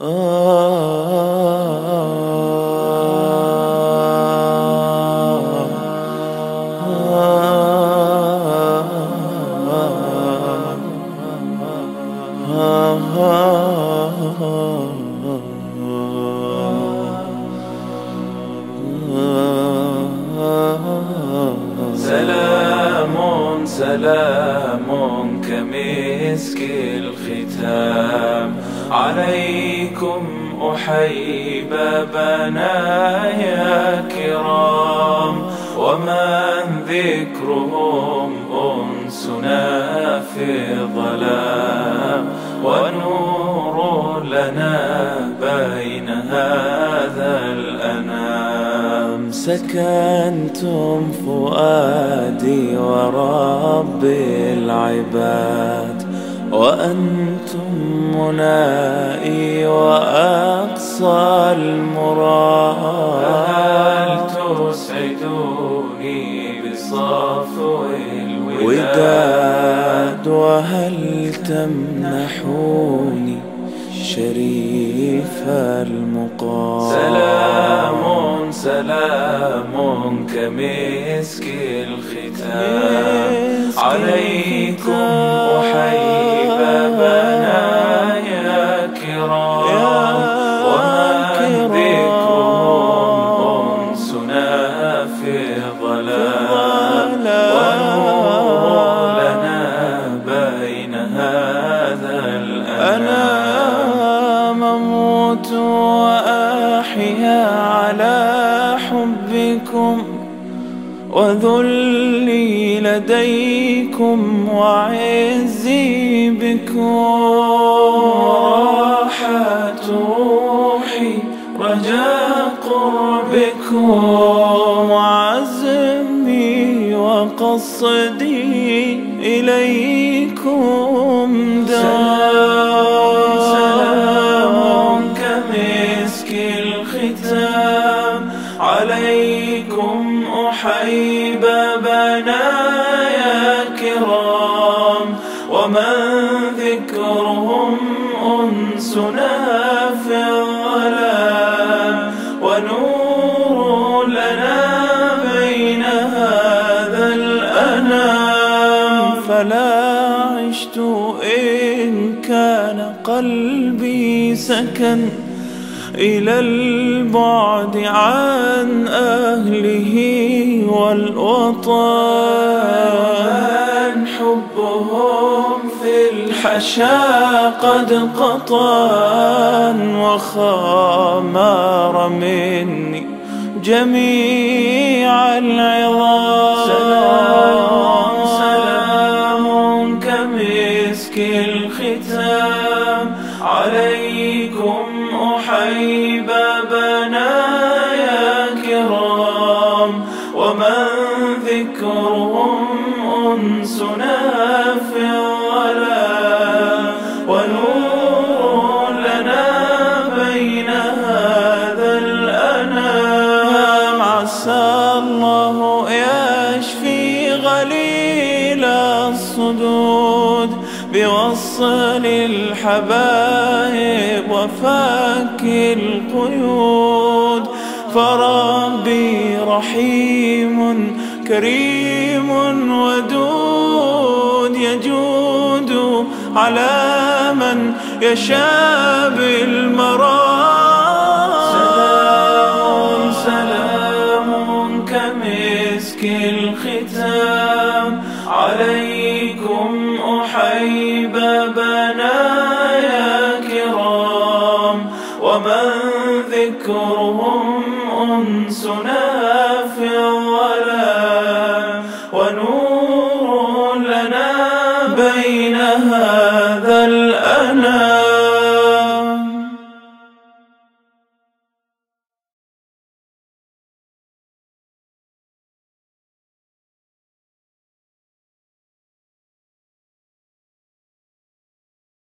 سلام كمسك الختام. عليكم أحيي بابنا يا كرام. ومن ذكرهم أنسنا في الظلام. ونور لنا بين هذا الأنام. سكنتم فؤادي ورب العباد وأنتم منائي وأقصى المراد. هل تسعدوني بصفو الوداد. وهل تمنحوني شريف المقام؟ سلام سلام كمسك الختام عليكم أحيي أموت وأحيا على حبكم وذلي لديكم وعزي بكم. راحت روحي رجاء قربكم. وعزمي وقصدي إليكم. أحيي بابنا يا كرام ومن ذكرهم أنسنا في الظلام ونور لنا بين هذا الأنام. فلا عشت إن كان قلبي سكن إلى البعد أهله والوطن حبهم في الحشا قد قطن وخامر مني جميع العظام. سلام سلام كمسك الختام. عليكم يا كرام ومن ذكرهم أنسنا في الظلام ونور لنا بين هذا الأنام. عسى الله يشفي غليل الصدود بوصل الحبايب وفك القيود. فربي رحيم كريم ودود يجود على من يشاء بالمرام. سلام سلام كمسك الختام. عليكم أحيي ذكرهم أنسنا في الظلام ونور لنا بين هذا الأنام.